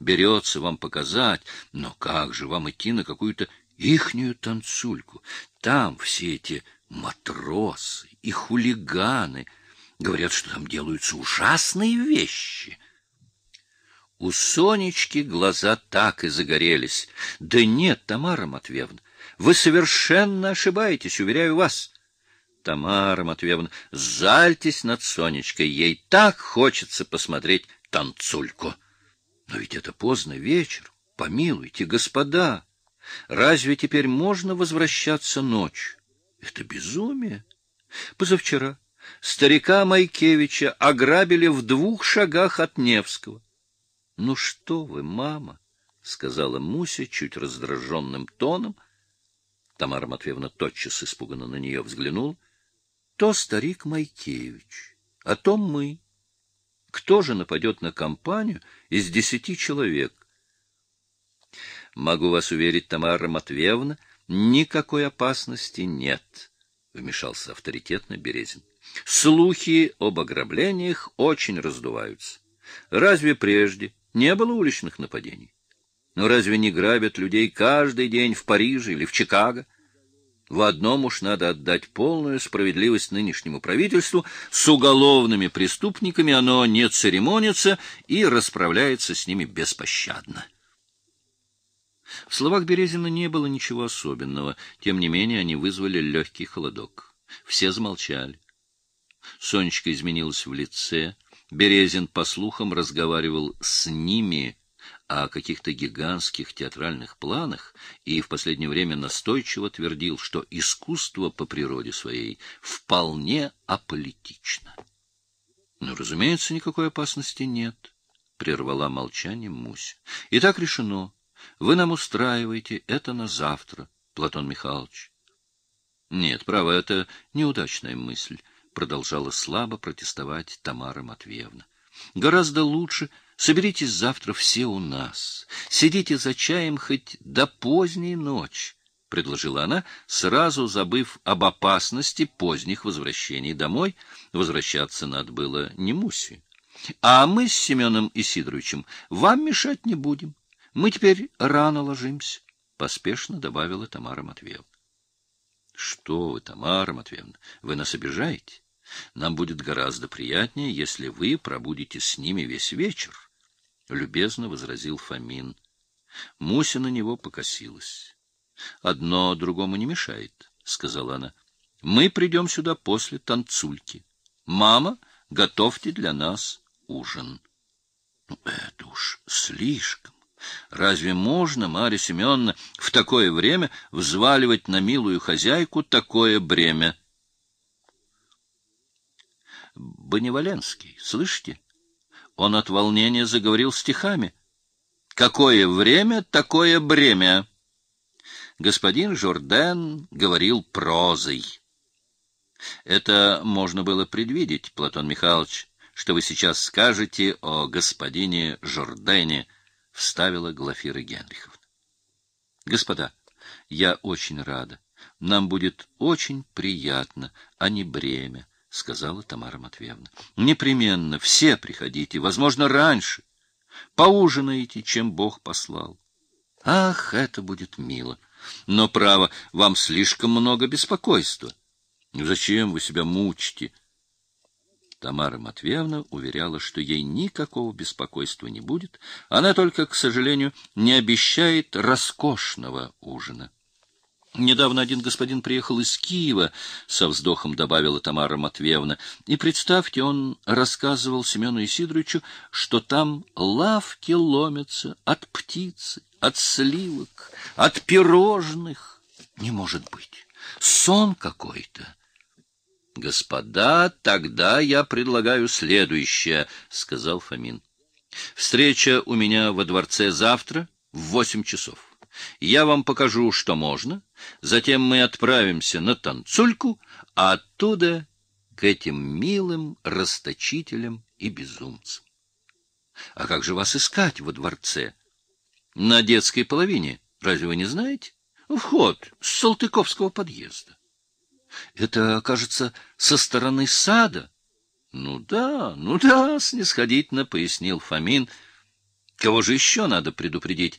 берется вам показать, но как же вам идти на какую-то ихнюю танцульку? Там все эти матросы и хулиганы говорят, что там делаются ужасные вещи. У Сонечки глаза так и загорелись. Да нет, Тамара Матвеевна, вы совершенно ошибаетесь, уверяю вас. Тамара Матвеевна, зальтесь над Сонечкой, ей так хочется посмотреть танцульку. Но ведь это поздно вечер, помилуйте, господа. Разве теперь можно возвращаться ночью? Это безумие. Позавчера старика Майкевича ограбили в двух шагах от Невского. — Ну что вы, мама, — сказала Муся чуть раздраженным тоном. Тамара Матвеевна тотчас испуганно на нее взглянула. — То старик Майкевич, а то мы. Кто же нападет на компанию из десяти человек? Могу вас уверить, Тамара Матвеевна, — Никакой опасности нет, — вмешался авторитетно Березин. Слухи об ограблениях очень раздуваются. Разве прежде не было уличных нападений? Но разве не грабят людей каждый день в Париже или в Чикаго? В одном уж надо отдать полную справедливость нынешнему правительству. С уголовными преступниками оно не церемонится и расправляется с ними беспощадно. В словах Березина не было ничего особенного, тем не менее они вызвали легкий холодок. Все замолчали. Сонечка изменилась в лице. Березин, по слухам, разговаривал с ними о каких-то гигантских театральных планах и в последнее время настойчиво твердил, что искусство по природе своей вполне аполитично. — Ну, разумеется, никакой опасности нет, — прервала молчание Муся. — И так решено. Вы нам устраиваете это на завтра, Платон Михайлович. Нет, право, это неудачная мысль, продолжала слабо протестовать Тамара Матвеевна. Гораздо лучше соберитесь завтра все у нас. Сидите за чаем хоть до поздней ночи, предложила она, сразу забыв об опасности поздних возвращений домой. Возвращаться надо было не Мусе. А мы с Семеном Исидоровичем вам мешать не будем. Мы теперь рано ложимся, — поспешно добавила Тамара Матвеевна. — Что вы, Тамара Матвеевна, вы нас обижаете? Нам будет гораздо приятнее, если вы пробудете с ними весь вечер, — любезно возразил Фомин. Муся на него покосилась. — Одно другому не мешает, — сказала она. — Мы придем сюда после танцульки. Мама, готовьте для нас ужин. Ну, — Это уж слишком. Разве можно, Марья Семеновна, в такое время взваливать на милую хозяйку такое бремя? Боневаленский, слышите? Он от волнения заговорил стихами. Какое время, такое бремя. Господин Жорден говорил прозой. Это можно было предвидеть, Платон Михайлович, что вы сейчас скажете о господине Жордене, — вставила Глафира Генриховна. — Господа, я очень рада. Нам будет очень приятно, а не бремя, — сказала Тамара Матвеевна. — Непременно все приходите, возможно, раньше. Поужинаете, чем Бог послал. Ах, это будет мило! Но, право, вам слишком много беспокойства. Зачем вы себя мучите? Тамара Матвеевна уверяла, что ей никакого беспокойства не будет, она только, к сожалению, не обещает роскошного ужина. Недавно один господин приехал из Киева, со вздохом добавила Тамара Матвеевна, и представьте, он рассказывал Семену Исидоровичу, что там лавки ломятся от птицы, от сливок, от пирожных. Не может быть. Сон какой-то. — Господа, тогда я предлагаю следующее, — сказал Фомин. — Встреча у меня во дворце завтра в восемь часов. Я вам покажу, что можно, затем мы отправимся на танцульку, а оттуда к этим милым расточителям и безумцам. — А как же вас искать во дворце? — На детской половине. Разве вы не знаете? Вход с Салтыковского подъезда. Это, кажется, со стороны сада. — Ну да, ну да, — снисходительно пояснил Фомин. Кого же еще надо предупредить?